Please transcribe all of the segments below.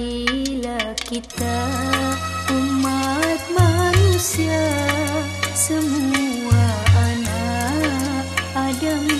Bila kita umat manusia semua anak Adam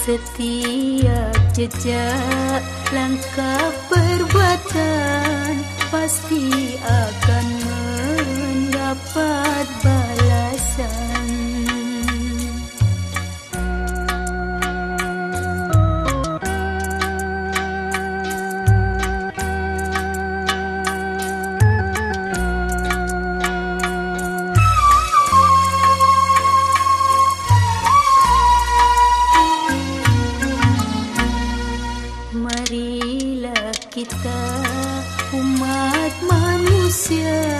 Setiap jejak langkah perbuatan pasti akan sakit umat manusia.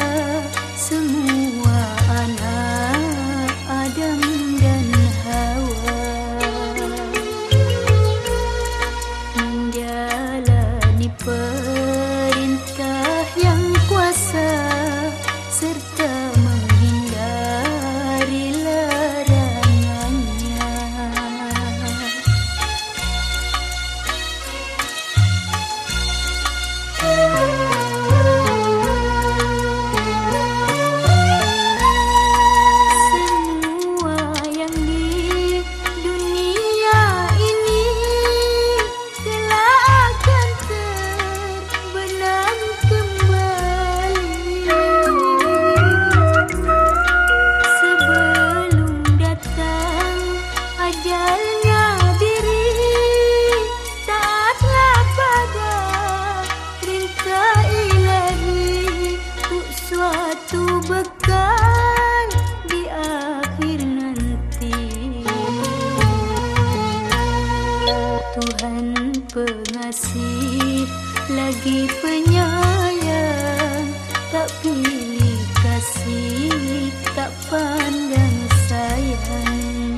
Tuhan pengasih lagi penyayang tak pilih kasih tak pandang sayang.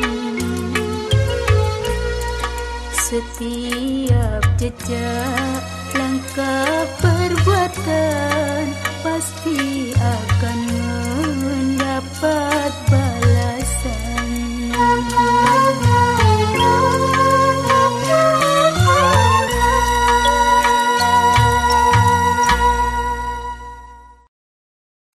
Setiap jejak langkah perbuatan pasti